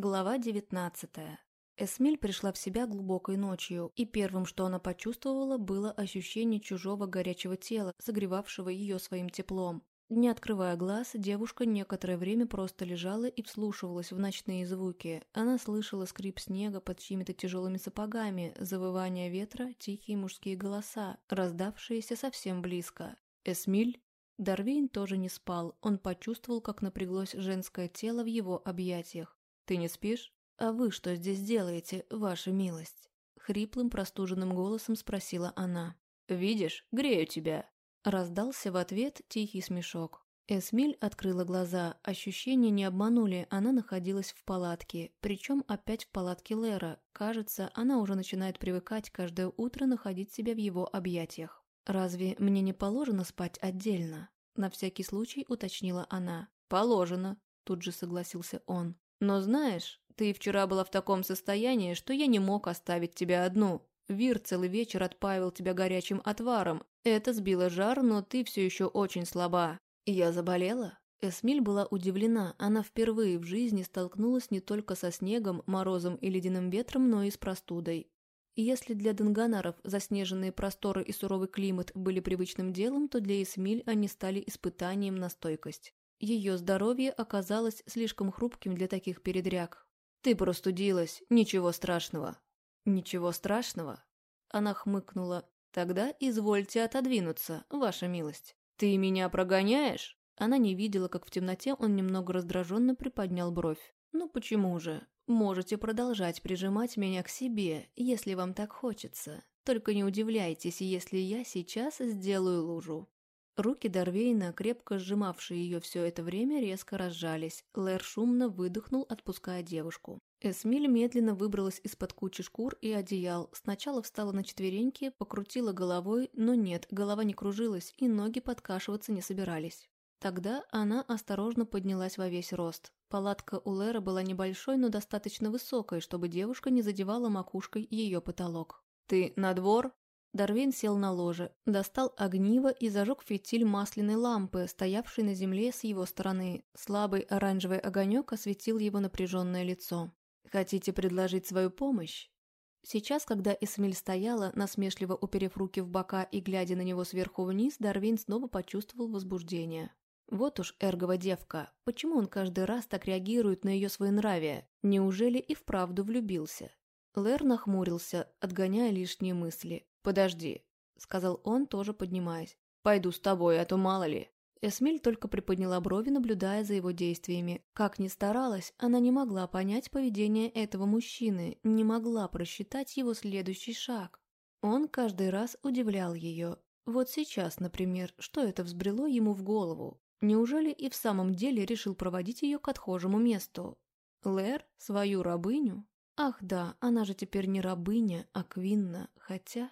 Глава 19. Эсмиль пришла в себя глубокой ночью, и первым, что она почувствовала, было ощущение чужого горячего тела, согревавшего ее своим теплом. Не открывая глаз, девушка некоторое время просто лежала и вслушивалась в ночные звуки. Она слышала скрип снега под чьими-то тяжелыми сапогами, завывание ветра, тихие мужские голоса, раздавшиеся совсем близко. «Эсмиль?» Дарвейн тоже не спал, он почувствовал, как напряглось женское тело в его объятиях. «Ты не спишь? А вы что здесь делаете, ваша милость?» Хриплым простуженным голосом спросила она. «Видишь, грею тебя!» Раздался в ответ тихий смешок. Эсмиль открыла глаза, ощущения не обманули, она находилась в палатке, причем опять в палатке Лера. Кажется, она уже начинает привыкать каждое утро находить себя в его объятиях. «Разве мне не положено спать отдельно?» На всякий случай уточнила она. «Положено», тут же согласился он. Но знаешь, ты вчера была в таком состоянии, что я не мог оставить тебя одну. Вир целый вечер отпаивал тебя горячим отваром. Это сбило жар, но ты все еще очень слаба. Я заболела? Эсмиль была удивлена, она впервые в жизни столкнулась не только со снегом, морозом и ледяным ветром, но и с простудой. Если для денганаров заснеженные просторы и суровый климат были привычным делом, то для Эсмиль они стали испытанием на стойкость. Ее здоровье оказалось слишком хрупким для таких передряг. «Ты простудилась, ничего страшного». «Ничего страшного?» Она хмыкнула. «Тогда извольте отодвинуться, ваша милость. Ты меня прогоняешь?» Она не видела, как в темноте он немного раздраженно приподнял бровь. «Ну почему же? Можете продолжать прижимать меня к себе, если вам так хочется. Только не удивляйтесь, если я сейчас сделаю лужу. Руки Дарвейна, крепко сжимавшие ее все это время, резко разжались. Лэр шумно выдохнул, отпуская девушку. Эсмиль медленно выбралась из-под кучи шкур и одеял. Сначала встала на четвереньки, покрутила головой, но нет, голова не кружилась, и ноги подкашиваться не собирались. Тогда она осторожно поднялась во весь рост. Палатка у Лэра была небольшой, но достаточно высокой, чтобы девушка не задевала макушкой ее потолок. «Ты на двор?» Дарвин сел на ложе, достал огниво и зажег фитиль масляной лампы, стоявшей на земле с его стороны. Слабый оранжевый огонек осветил его напряженное лицо. «Хотите предложить свою помощь?» Сейчас, когда Эсмиль стояла, насмешливо уперев руки в бока и глядя на него сверху вниз, Дарвин снова почувствовал возбуждение. Вот уж эргова девка, почему он каждый раз так реагирует на ее своенравие? Неужели и вправду влюбился? Лэр нахмурился, отгоняя лишние мысли. «Подожди», — сказал он, тоже поднимаясь. «Пойду с тобой, а то мало ли». Эсмиль только приподняла брови, наблюдая за его действиями. Как ни старалась, она не могла понять поведение этого мужчины, не могла просчитать его следующий шаг. Он каждый раз удивлял ее. Вот сейчас, например, что это взбрело ему в голову? Неужели и в самом деле решил проводить ее к отхожему месту? Лэр? Свою рабыню? Ах да, она же теперь не рабыня, а квинна, хотя...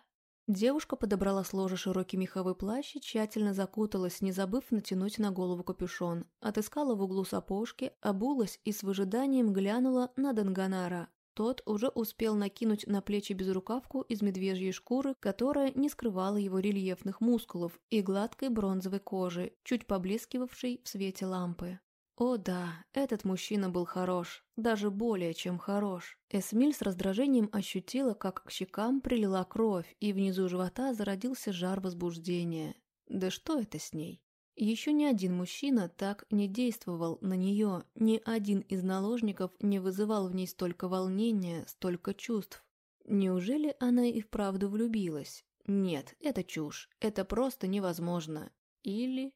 Девушка подобрала с ложа широкий меховой плащ и тщательно закуталась, не забыв натянуть на голову капюшон. Отыскала в углу сапожки, обулась и с выжиданием глянула на Данганара. Тот уже успел накинуть на плечи безрукавку из медвежьей шкуры, которая не скрывала его рельефных мускулов и гладкой бронзовой кожи, чуть поблескивавшей в свете лампы. О да, этот мужчина был хорош, даже более чем хорош. Эсмиль с раздражением ощутила, как к щекам прилила кровь, и внизу живота зародился жар возбуждения. Да что это с ней? Еще ни один мужчина так не действовал на нее, ни один из наложников не вызывал в ней столько волнения, столько чувств. Неужели она и вправду влюбилась? Нет, это чушь, это просто невозможно. Или...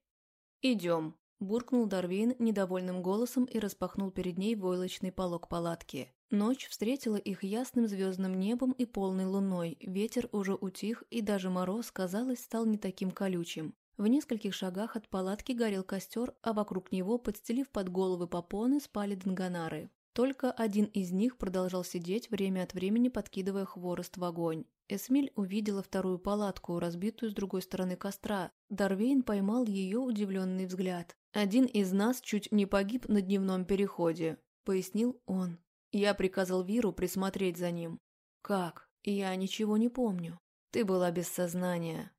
«Идем», Буркнул Дарвин недовольным голосом и распахнул перед ней войлочный полог палатки. Ночь встретила их ясным звездным небом и полной луной, ветер уже утих, и даже мороз, казалось, стал не таким колючим. В нескольких шагах от палатки горел костер, а вокруг него, подстелив под головы попоны, спали донганары. Только один из них продолжал сидеть, время от времени подкидывая хворост в огонь. Эсмиль увидела вторую палатку, разбитую с другой стороны костра. Дарвейн поймал ее удивленный взгляд. «Один из нас чуть не погиб на дневном переходе», — пояснил он. «Я приказал Виру присмотреть за ним». «Как? Я ничего не помню. Ты была без сознания».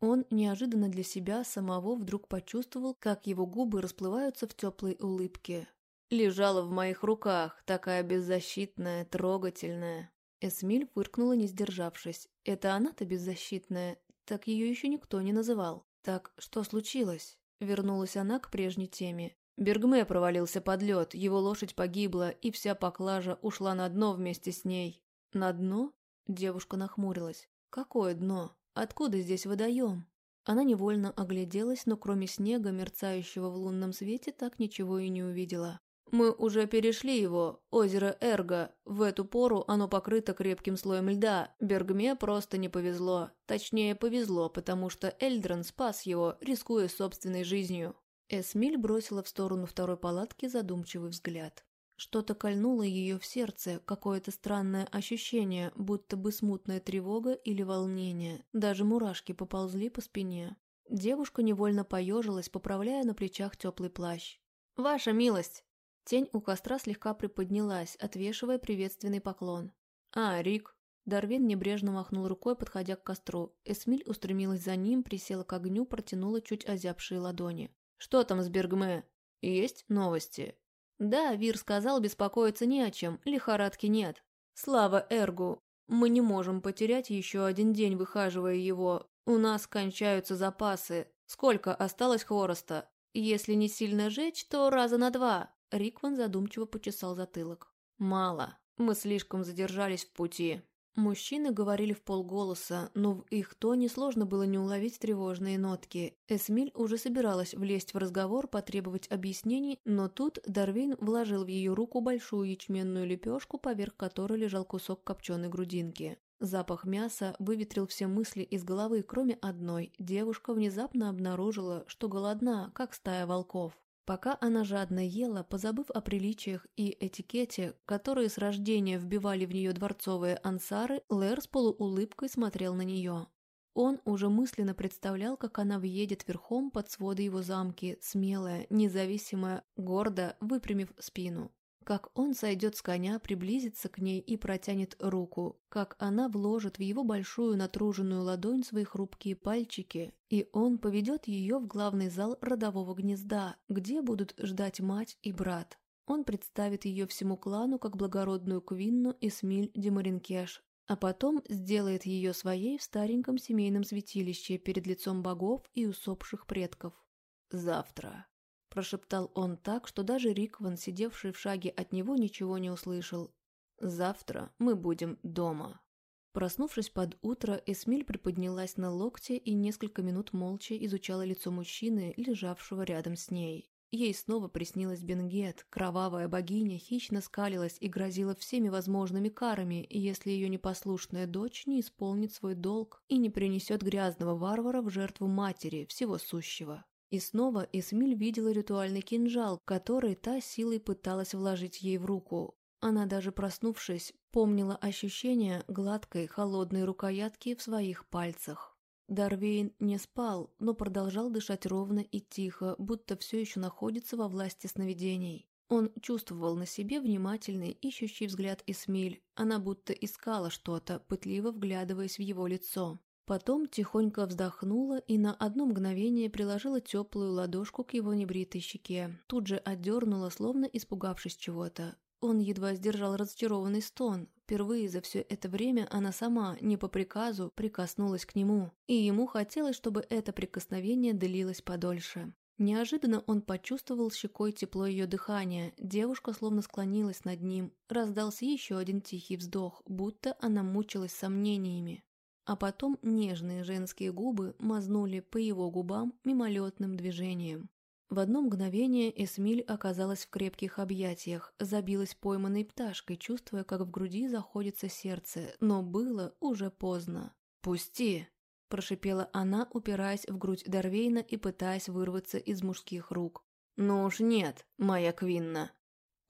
Он неожиданно для себя самого вдруг почувствовал, как его губы расплываются в теплой улыбке. Лежала в моих руках, такая беззащитная, трогательная. Эсмиль фыркнула, не сдержавшись. Это она-то беззащитная, так ее еще никто не называл. Так что случилось? Вернулась она к прежней теме. Бергме провалился под лед, его лошадь погибла, и вся поклажа ушла на дно вместе с ней. На дно? Девушка нахмурилась. Какое дно? Откуда здесь водоем? Она невольно огляделась, но кроме снега, мерцающего в лунном свете, так ничего и не увидела. Мы уже перешли его, озеро Эрго. В эту пору оно покрыто крепким слоем льда. Бергме просто не повезло. Точнее, повезло, потому что Эльдрон спас его, рискуя собственной жизнью. Эсмиль бросила в сторону второй палатки задумчивый взгляд. Что-то кольнуло ее в сердце, какое-то странное ощущение, будто бы смутная тревога или волнение. Даже мурашки поползли по спине. Девушка невольно поежилась, поправляя на плечах теплый плащ. «Ваша милость!» Тень у костра слегка приподнялась, отвешивая приветственный поклон. «А, Рик!» Дарвин небрежно махнул рукой, подходя к костру. Эсмиль устремилась за ним, присела к огню, протянула чуть озябшие ладони. «Что там с Бергме? Есть новости?» «Да, Вир сказал, беспокоиться не о чем, лихорадки нет. Слава Эргу! Мы не можем потерять еще один день, выхаживая его. У нас кончаются запасы. Сколько осталось хвороста? Если не сильно жечь, то раза на два». Рикван задумчиво почесал затылок. «Мало. Мы слишком задержались в пути. Мужчины говорили в полголоса, но в их тоне сложно было не уловить тревожные нотки. Эсмиль уже собиралась влезть в разговор, потребовать объяснений, но тут Дарвин вложил в ее руку большую ячменную лепешку, поверх которой лежал кусок копченой грудинки. Запах мяса выветрил все мысли из головы, кроме одной. Девушка внезапно обнаружила, что голодна, как стая волков. Пока она жадно ела, позабыв о приличиях и этикете, которые с рождения вбивали в нее дворцовые ансары, Лэр с полуулыбкой смотрел на нее. Он уже мысленно представлял, как она въедет верхом под своды его замки, смелая, независимая, гордо выпрямив спину как он сойдет с коня, приблизится к ней и протянет руку, как она вложит в его большую натруженную ладонь свои хрупкие пальчики, и он поведет ее в главный зал родового гнезда, где будут ждать мать и брат. Он представит ее всему клану как благородную Квинну Эсмиль Демаринкеш, а потом сделает ее своей в стареньком семейном святилище перед лицом богов и усопших предков. Завтра. Прошептал он так, что даже Рикван, сидевший в шаге от него, ничего не услышал. «Завтра мы будем дома». Проснувшись под утро, Эсмиль приподнялась на локте и несколько минут молча изучала лицо мужчины, лежавшего рядом с ней. Ей снова приснилась Бенгет, кровавая богиня, хищно скалилась и грозила всеми возможными карами, если ее непослушная дочь не исполнит свой долг и не принесет грязного варвара в жертву матери, всего сущего. И снова Эсмиль видела ритуальный кинжал, который та силой пыталась вложить ей в руку. Она даже проснувшись, помнила ощущение гладкой, холодной рукоятки в своих пальцах. Дарвейн не спал, но продолжал дышать ровно и тихо, будто все еще находится во власти сновидений. Он чувствовал на себе внимательный, ищущий взгляд Эсмиль. Она будто искала что-то, пытливо вглядываясь в его лицо. Потом тихонько вздохнула и на одно мгновение приложила теплую ладошку к его небритой щеке. Тут же отдернула, словно испугавшись чего-то. Он едва сдержал разочарованный стон. Впервые за все это время она сама, не по приказу, прикоснулась к нему. И ему хотелось, чтобы это прикосновение длилось подольше. Неожиданно он почувствовал щекой тепло ее дыхания. Девушка словно склонилась над ним. Раздался еще один тихий вздох, будто она мучилась сомнениями а потом нежные женские губы мазнули по его губам мимолетным движением. В одно мгновение Эсмиль оказалась в крепких объятиях, забилась пойманной пташкой, чувствуя, как в груди заходится сердце, но было уже поздно. «Пусти!» – прошипела она, упираясь в грудь Дарвейна и пытаясь вырваться из мужских рук. «Ну уж нет, моя Квинна!»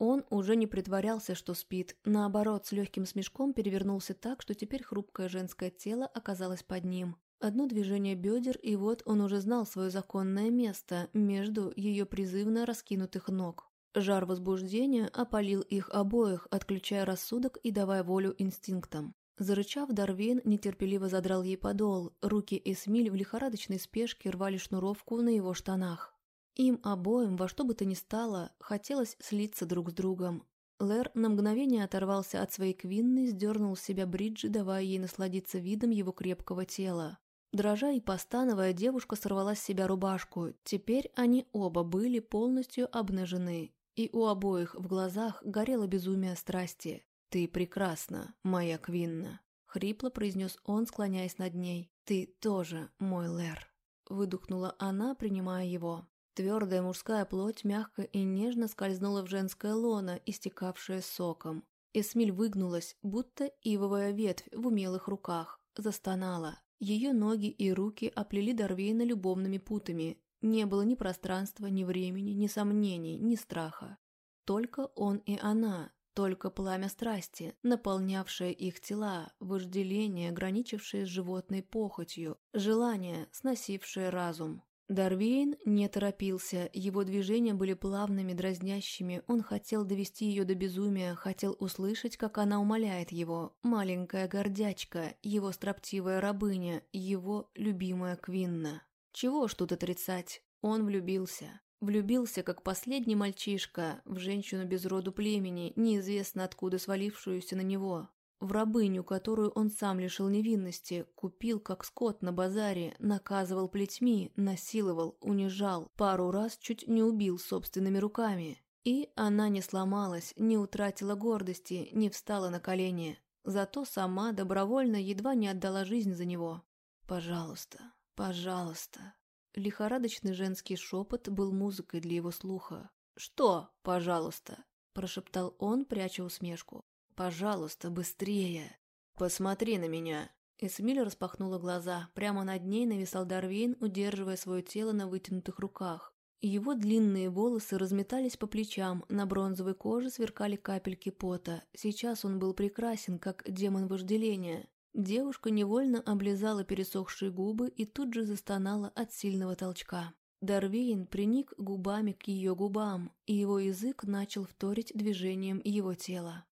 Он уже не притворялся, что спит, наоборот, с легким смешком перевернулся так, что теперь хрупкое женское тело оказалось под ним. Одно движение бедер, и вот он уже знал свое законное место между ее призывно раскинутых ног. Жар возбуждения опалил их обоих, отключая рассудок и давая волю инстинктам. Зарычав, Дарвин нетерпеливо задрал ей подол, руки Эсмиль в лихорадочной спешке рвали шнуровку на его штанах. Им обоим во что бы то ни стало хотелось слиться друг с другом. Лэр на мгновение оторвался от своей квинны, сдернул с себя бриджи, давая ей насладиться видом его крепкого тела. Дрожа и постановая, девушка сорвала с себя рубашку. Теперь они оба были полностью обнажены, и у обоих в глазах горело безумие страсти. «Ты прекрасна, моя Квинна», — хрипло произнес он, склоняясь над ней. «Ты тоже мой Лэр», — выдохнула она, принимая его. Твердая мужская плоть мягко и нежно скользнула в женское лоно, истекавшее соком. Эсмиль выгнулась, будто ивовая ветвь в умелых руках, застонала. Ее ноги и руки оплели Дарвейна любовными путами. Не было ни пространства, ни времени, ни сомнений, ни страха. Только он и она, только пламя страсти, наполнявшее их тела, вожделение, граничившее с животной похотью, желание, сносившее разум. Дарвейн не торопился, его движения были плавными, дразнящими, он хотел довести ее до безумия, хотел услышать, как она умоляет его, маленькая гордячка, его строптивая рабыня, его любимая Квинна. Чего ж тут отрицать, он влюбился. Влюбился, как последний мальчишка, в женщину без роду племени, неизвестно откуда свалившуюся на него в рабыню, которую он сам лишил невинности, купил как скот на базаре, наказывал плетьми, насиловал, унижал, пару раз чуть не убил собственными руками. И она не сломалась, не утратила гордости, не встала на колени. Зато сама добровольно едва не отдала жизнь за него. «Пожалуйста, пожалуйста». Лихорадочный женский шепот был музыкой для его слуха. «Что, пожалуйста?» – прошептал он, пряча усмешку. Пожалуйста, быстрее. Посмотри на меня. Эсмиль распахнула глаза. Прямо над ней нависал Дарвейн, удерживая свое тело на вытянутых руках. Его длинные волосы разметались по плечам, на бронзовой коже сверкали капельки пота. Сейчас он был прекрасен, как демон вожделения. Девушка невольно облизала пересохшие губы и тут же застонала от сильного толчка. Дарвейн приник губами к ее губам, и его язык начал вторить движением его тела.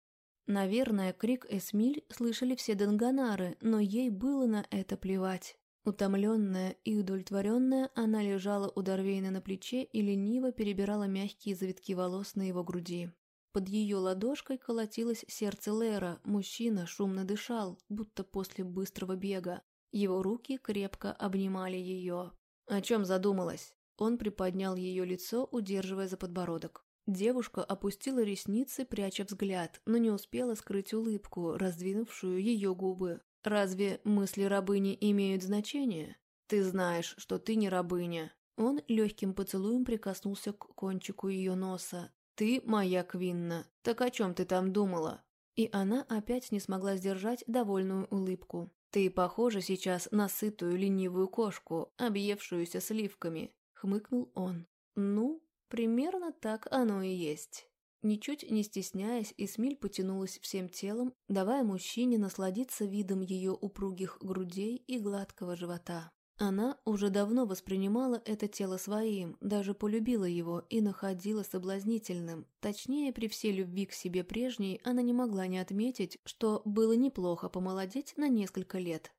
Наверное, крик Эсмиль слышали все Данганары, но ей было на это плевать. Утомленная и удовлетворенная, она лежала у Дарвейна на плече и лениво перебирала мягкие завитки волос на его груди. Под ее ладошкой колотилось сердце Лера, мужчина шумно дышал, будто после быстрого бега. Его руки крепко обнимали ее. О чем задумалась? Он приподнял ее лицо, удерживая за подбородок. Девушка опустила ресницы, пряча взгляд, но не успела скрыть улыбку, раздвинувшую ее губы. «Разве мысли рабыни имеют значение? Ты знаешь, что ты не рабыня». Он легким поцелуем прикоснулся к кончику ее носа. «Ты моя Квинна. Так о чем ты там думала?» И она опять не смогла сдержать довольную улыбку. «Ты похожа сейчас на сытую ленивую кошку, объевшуюся сливками», — хмыкнул он. «Ну, Примерно так оно и есть. Ничуть не стесняясь, Исмиль потянулась всем телом, давая мужчине насладиться видом ее упругих грудей и гладкого живота. Она уже давно воспринимала это тело своим, даже полюбила его и находила соблазнительным. Точнее, при всей любви к себе прежней, она не могла не отметить, что было неплохо помолодеть на несколько лет.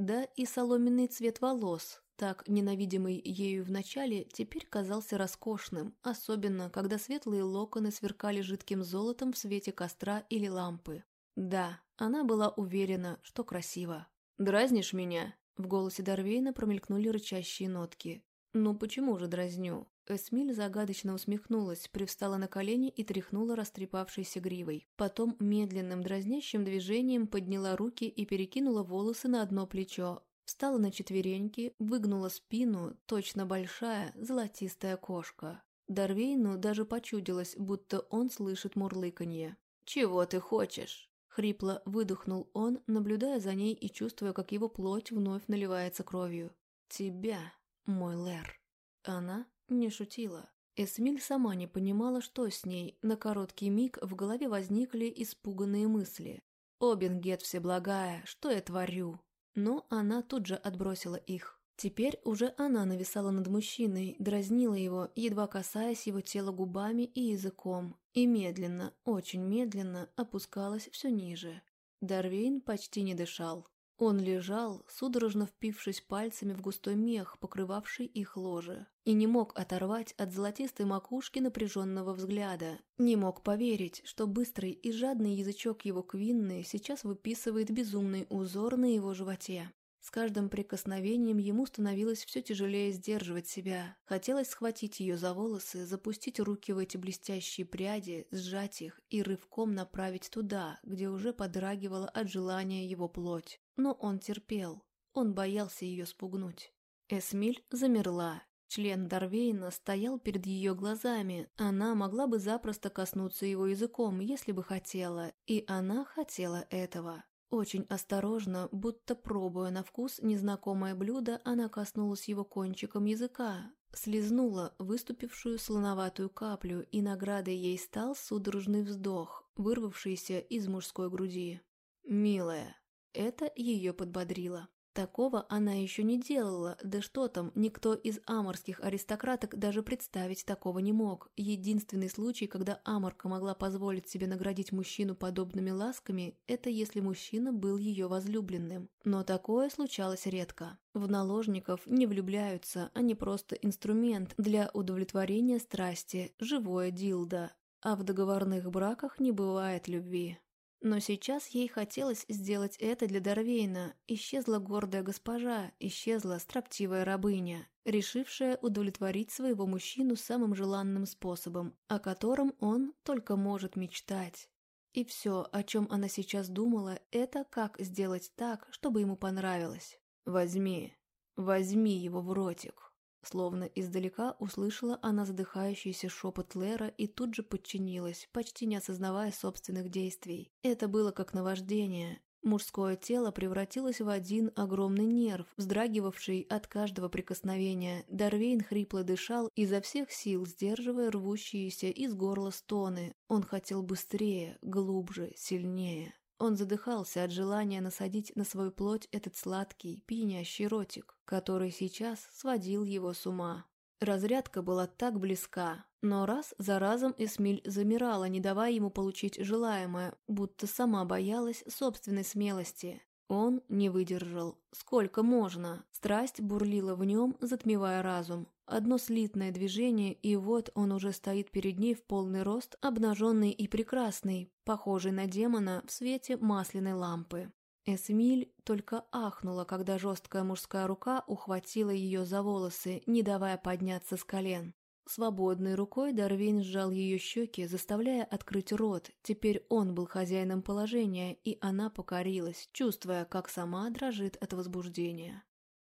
Да и соломенный цвет волос, так ненавидимый ею вначале, теперь казался роскошным, особенно когда светлые локоны сверкали жидким золотом в свете костра или лампы. Да, она была уверена, что красиво. «Дразнишь меня?» В голосе Дарвейна промелькнули рычащие нотки. «Ну почему же дразню?» Эсмиль загадочно усмехнулась, привстала на колени и тряхнула растрепавшейся гривой. Потом медленным дразнящим движением подняла руки и перекинула волосы на одно плечо, Встала на четвереньки, выгнула спину, точно большая, золотистая кошка. Дарвейну даже почудилось, будто он слышит мурлыканье. «Чего ты хочешь?» Хрипло выдохнул он, наблюдая за ней и чувствуя, как его плоть вновь наливается кровью. «Тебя, мой Лэр». Она не шутила. Эсмиль сама не понимала, что с ней. На короткий миг в голове возникли испуганные мысли. «Обингет всеблагая, что я творю? Но она тут же отбросила их. Теперь уже она нависала над мужчиной, дразнила его, едва касаясь его тела губами и языком, и медленно, очень медленно опускалась все ниже. Дарвейн почти не дышал. Он лежал, судорожно впившись пальцами в густой мех, покрывавший их ложе, и не мог оторвать от золотистой макушки напряженного взгляда. Не мог поверить, что быстрый и жадный язычок его квинны сейчас выписывает безумный узор на его животе. С каждым прикосновением ему становилось все тяжелее сдерживать себя. Хотелось схватить ее за волосы, запустить руки в эти блестящие пряди, сжать их и рывком направить туда, где уже подрагивала от желания его плоть. Но он терпел. Он боялся ее спугнуть. Эсмиль замерла. Член Дарвейна стоял перед ее глазами. Она могла бы запросто коснуться его языком, если бы хотела. И она хотела этого. Очень осторожно, будто пробуя на вкус незнакомое блюдо, она коснулась его кончиком языка, слезнула выступившую слоноватую каплю, и наградой ей стал судорожный вздох, вырвавшийся из мужской груди. «Милая». Это ее подбодрило. Такого она еще не делала, да что там, никто из аморских аристократок даже представить такого не мог. Единственный случай, когда аморка могла позволить себе наградить мужчину подобными ласками, это если мужчина был ее возлюбленным. Но такое случалось редко. В наложников не влюбляются, они просто инструмент для удовлетворения страсти, живое дилда. А в договорных браках не бывает любви. Но сейчас ей хотелось сделать это для Дарвейна. Исчезла гордая госпожа, исчезла строптивая рабыня, решившая удовлетворить своего мужчину самым желанным способом, о котором он только может мечтать. И все, о чем она сейчас думала, это как сделать так, чтобы ему понравилось. «Возьми, возьми его в ротик». Словно издалека услышала она задыхающийся шепот Лера и тут же подчинилась, почти не осознавая собственных действий. Это было как наваждение. Мужское тело превратилось в один огромный нерв, вздрагивавший от каждого прикосновения. Дарвейн хрипло дышал, изо всех сил сдерживая рвущиеся из горла стоны. Он хотел быстрее, глубже, сильнее. Он задыхался от желания насадить на свою плоть этот сладкий, пьянящий ротик, который сейчас сводил его с ума. Разрядка была так близка, но раз за разом Эсмиль замирала, не давая ему получить желаемое, будто сама боялась собственной смелости. Он не выдержал. Сколько можно? Страсть бурлила в нем, затмевая разум. Одно слитное движение, и вот он уже стоит перед ней в полный рост, обнаженный и прекрасный, похожий на демона в свете масляной лампы. Эсмиль только ахнула, когда жесткая мужская рука ухватила ее за волосы, не давая подняться с колен. Свободной рукой Дарвин сжал ее щеки, заставляя открыть рот. Теперь он был хозяином положения, и она покорилась, чувствуя, как сама дрожит от возбуждения.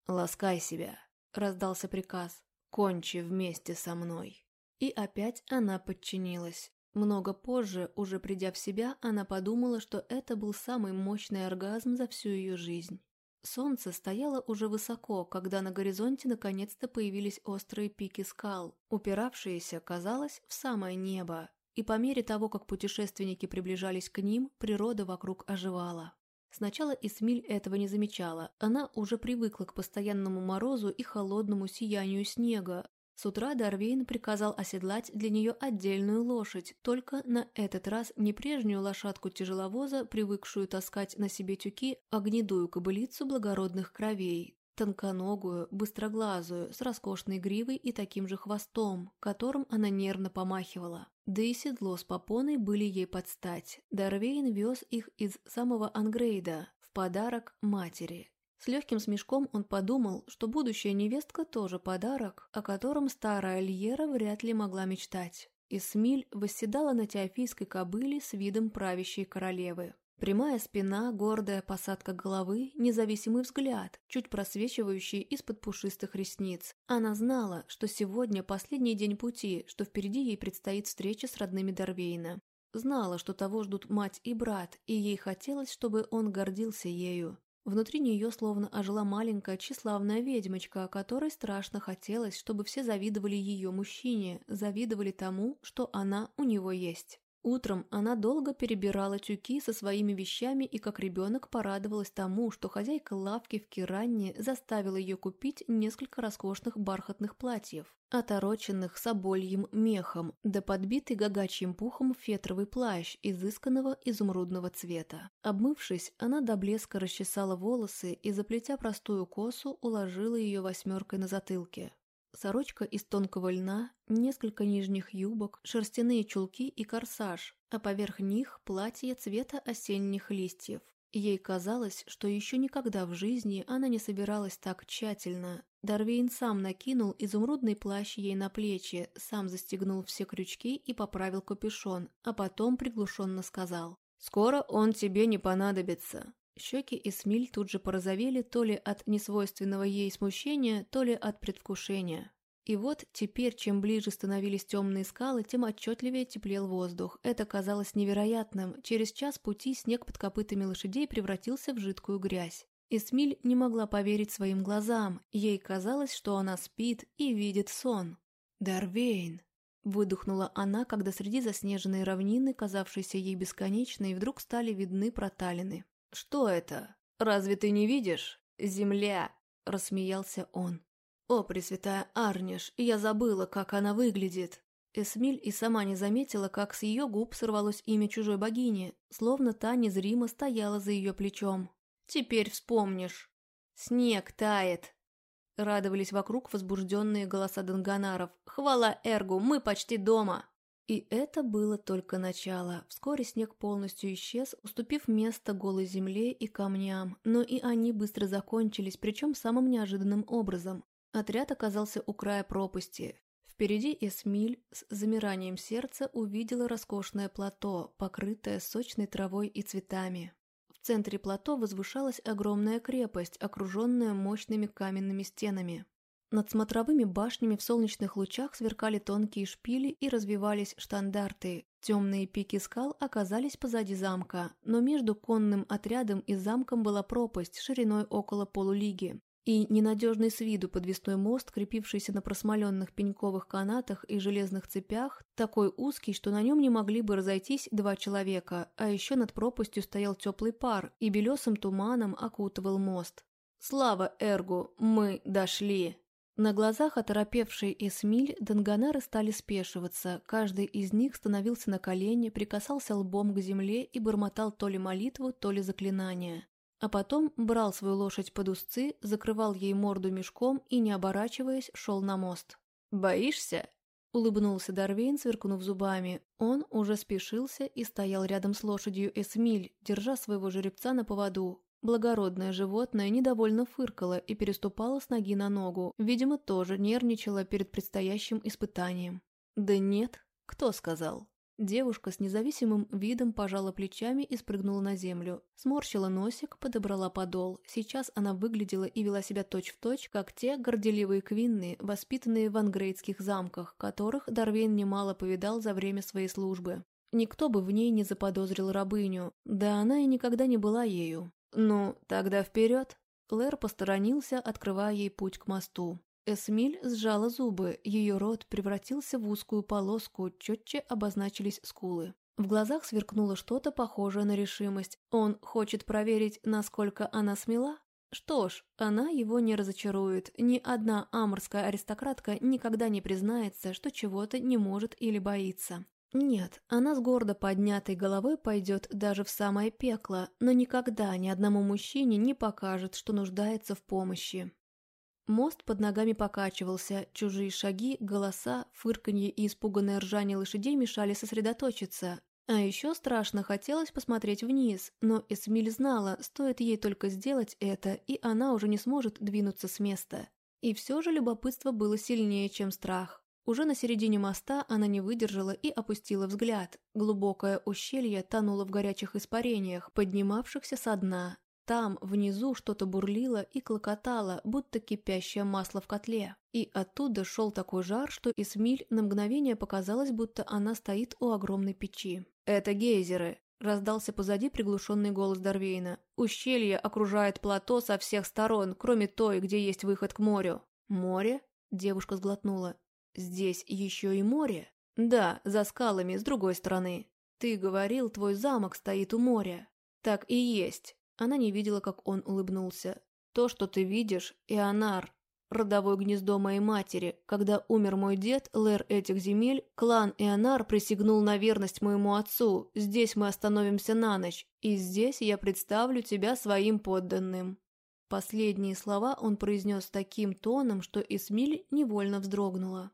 «Ласкай себя», — раздался приказ. «Кончи вместе со мной». И опять она подчинилась. Много позже, уже придя в себя, она подумала, что это был самый мощный оргазм за всю ее жизнь. Солнце стояло уже высоко, когда на горизонте наконец-то появились острые пики скал, упиравшиеся, казалось, в самое небо, и по мере того, как путешественники приближались к ним, природа вокруг оживала. Сначала Исмиль этого не замечала, она уже привыкла к постоянному морозу и холодному сиянию снега, с утра Дарвейн приказал оседлать для нее отдельную лошадь, только на этот раз не прежнюю лошадку тяжеловоза, привыкшую таскать на себе тюки, а гнедую кобылицу благородных кровей, тонконогую, быстроглазую, с роскошной гривой и таким же хвостом, которым она нервно помахивала. Да и седло с попоной были ей под стать. Дарвейн вез их из самого Ангрейда в подарок матери. С легким смешком он подумал, что будущая невестка тоже подарок, о котором старая Льера вряд ли могла мечтать. Исмиль восседала на теофийской кобыле с видом правящей королевы. Прямая спина, гордая посадка головы, независимый взгляд, чуть просвечивающий из-под пушистых ресниц. Она знала, что сегодня последний день пути, что впереди ей предстоит встреча с родными Дарвейна. Знала, что того ждут мать и брат, и ей хотелось, чтобы он гордился ею. Внутри нее словно ожила маленькая тщеславная ведьмочка, которой страшно хотелось, чтобы все завидовали ее мужчине, завидовали тому, что она у него есть. Утром она долго перебирала тюки со своими вещами и как ребенок порадовалась тому, что хозяйка лавки в Киранне заставила ее купить несколько роскошных бархатных платьев. отороченных собольем мехом, да подбитый гагачьим пухом фетровый плащ изысканного изумрудного цвета. Обмывшись, она до блеска расчесала волосы и, заплетя простую косу, уложила ее восьмеркой на затылке. Сорочка из тонкого льна, несколько нижних юбок, шерстяные чулки и корсаж, а поверх них платье цвета осенних листьев. Ей казалось, что еще никогда в жизни она не собиралась так тщательно. Дарвейн сам накинул изумрудный плащ ей на плечи, сам застегнул все крючки и поправил капюшон, а потом приглушенно сказал «Скоро он тебе не понадобится». Щеки Эсмиль тут же порозовели то ли от несвойственного ей смущения, то ли от предвкушения. И вот теперь, чем ближе становились темные скалы, тем отчетливее теплел воздух. Это казалось невероятным. Через час пути снег под копытами лошадей превратился в жидкую грязь. Эсмиль не могла поверить своим глазам. Ей казалось, что она спит и видит сон. «Дарвейн!» – выдохнула она, когда среди заснеженной равнины, казавшейся ей бесконечной, вдруг стали видны проталины. «Что это? Разве ты не видишь? Земля!» – рассмеялся он. «О, Пресвятая Арниш, я забыла, как она выглядит!» Эсмиль и сама не заметила, как с ее губ сорвалось имя чужой богини, словно та незримо стояла за ее плечом. «Теперь вспомнишь. Снег тает!» Радовались вокруг возбужденные голоса Данганаров. «Хвала Эргу, мы почти дома!» И это было только начало. Вскоре снег полностью исчез, уступив место голой земле и камням, но и они быстро закончились, причем самым неожиданным образом. Отряд оказался у края пропасти. Впереди Эсмиль с замиранием сердца увидела роскошное плато, покрытое сочной травой и цветами. В центре плато возвышалась огромная крепость, окруженная мощными каменными стенами. Над смотровыми башнями в солнечных лучах сверкали тонкие шпили и развивались штандарты. Темные пики скал оказались позади замка, но между конным отрядом и замком была пропасть шириной около полулиги и ненадежный с виду подвесной мост, крепившийся на просмоленных пеньковых канатах и железных цепях, такой узкий, что на нем не могли бы разойтись два человека, а еще над пропастью стоял теплый пар и белесым туманом окутывал мост. «Слава Эргу! Мы дошли!» На глазах оторопевшей Эсмиль Данганары стали спешиваться, каждый из них становился на колени, прикасался лбом к земле и бормотал то ли молитву, то ли заклинание. А потом брал свою лошадь под узцы, закрывал ей морду мешком и, не оборачиваясь, шел на мост. «Боишься?» — улыбнулся Дарвейн, сверкнув зубами. Он уже спешился и стоял рядом с лошадью Эсмиль, держа своего жеребца на поводу. Благородное животное недовольно фыркало и переступало с ноги на ногу, видимо, тоже нервничало перед предстоящим испытанием. «Да нет, кто сказал?» Девушка с независимым видом пожала плечами и спрыгнула на землю. Сморщила носик, подобрала подол. Сейчас она выглядела и вела себя точь-в-точь, точь, как те горделивые квинны, воспитанные в ангрейдских замках, которых Дарвейн немало повидал за время своей службы. Никто бы в ней не заподозрил рабыню, да она и никогда не была ею. «Ну, тогда вперед!» Лэр посторонился, открывая ей путь к мосту. Эсмиль сжала зубы, ее рот превратился в узкую полоску, четче обозначились скулы. В глазах сверкнуло что-то похожее на решимость. Он хочет проверить, насколько она смела? Что ж, она его не разочарует. Ни одна амурская аристократка никогда не признается, что чего-то не может или боится. Нет, она с гордо поднятой головой пойдет даже в самое пекло, но никогда ни одному мужчине не покажет, что нуждается в помощи. Мост под ногами покачивался, чужие шаги, голоса, фырканье и испуганное ржание лошадей мешали сосредоточиться. А еще страшно хотелось посмотреть вниз, но Эсмиль знала, стоит ей только сделать это, и она уже не сможет двинуться с места. И все же любопытство было сильнее, чем страх. Уже на середине моста она не выдержала и опустила взгляд. Глубокое ущелье тонуло в горячих испарениях, поднимавшихся со дна, там, внизу, что-то бурлило и клокотало, будто кипящее масло в котле. И оттуда шел такой жар, что Эсмиль на мгновение показалось, будто она стоит у огромной печи. «Это гейзеры», — раздался позади приглушенный голос Дарвейна. «Ущелье окружает плато со всех сторон, кроме той, где есть выход к морю». «Море?» — девушка сглотнула. «Здесь еще и море?» «Да, за скалами, с другой стороны. Ты говорил, твой замок стоит у моря». «Так и есть. Она не видела, как он улыбнулся. «То, что ты видишь, Ионар, родовое гнездо моей матери. Когда умер мой дед, лэр этих земель, клан Ионар присягнул на верность моему отцу. Здесь мы остановимся на ночь, и здесь я представлю тебя своим подданным». Последние слова он произнес таким тоном, что Эсмиль невольно вздрогнула.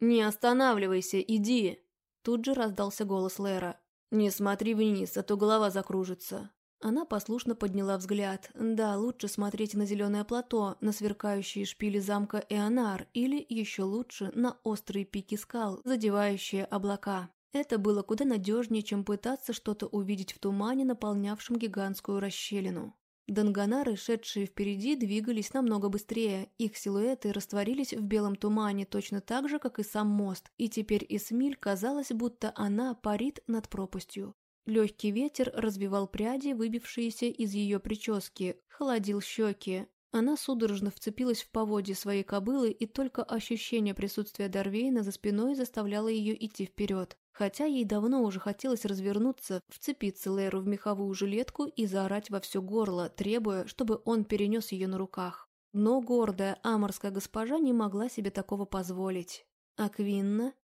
«Не останавливайся, иди!» Тут же раздался голос Лера. «Не смотри вниз, а то голова закружится». Она послушно подняла взгляд. Да, лучше смотреть на зеленое плато, на сверкающие шпили замка Эонар, или, еще лучше, на острые пики скал, задевающие облака. Это было куда надежнее, чем пытаться что-то увидеть в тумане, наполнявшем гигантскую расщелину. Данганары, шедшие впереди, двигались намного быстрее. Их силуэты растворились в белом тумане точно так же, как и сам мост, и теперь Эсмиль казалось, будто она парит над пропастью. Легкий ветер развивал пряди, выбившиеся из ее прически, холодил щеки. Она судорожно вцепилась в поводье своей кобылы, и только ощущение присутствия Дарвейна за спиной заставляло ее идти вперед. Хотя ей давно уже хотелось развернуться, вцепиться Леру в меховую жилетку и заорать во все горло, требуя, чтобы он перенес ее на руках. Но гордая аморская госпожа не могла себе такого позволить. А Квинна?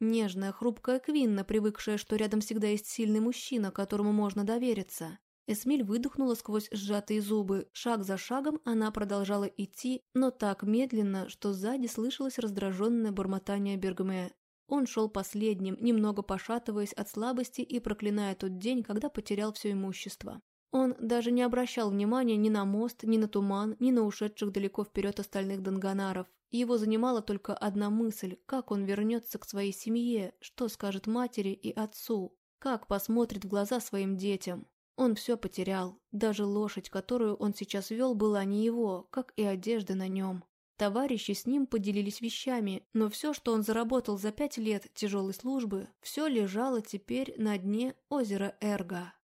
Нежная, хрупкая Квинна, привыкшая, что рядом всегда есть сильный мужчина, которому можно довериться. Эсмиль выдохнула сквозь сжатые зубы. Шаг за шагом она продолжала идти, но так медленно, что сзади слышалось раздраженное бормотание Бергме. Он шел последним, немного пошатываясь от слабости и проклиная тот день, когда потерял все имущество. Он даже не обращал внимания ни на мост, ни на туман, ни на ушедших далеко вперед остальных донганаров. Его занимала только одна мысль, как он вернется к своей семье, что скажет матери и отцу, как посмотрит в глаза своим детям. Он все потерял, даже лошадь, которую он сейчас вел, была не его, как и одежда на нем. Товарищи с ним поделились вещами, но все, что он заработал за пять лет тяжелой службы, все лежало теперь на дне озера Эрга.